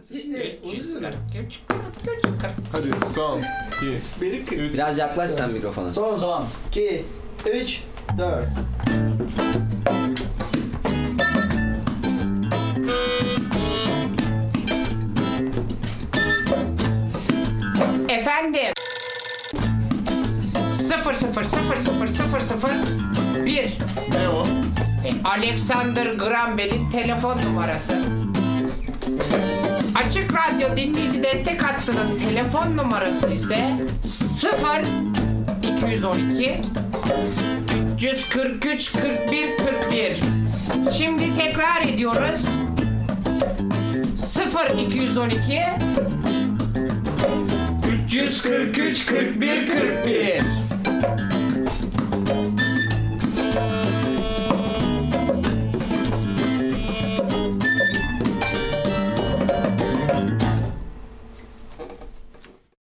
İşte onu diyorum. 343 43 40. Hadi son, iki, Benim üç. Biraz yaklaş sen mikrofona. Son. Son. 2, 3, 4. Efendim. 0 0 0 0 0 0 1 Ne o? Alexander Graham Bell'in telefon numarası. Açık Radyo dinleyici destek hattının telefon numarası ise 0 212 343 41 41. Şimdi tekrar ediyoruz. 0 212 343 41 41.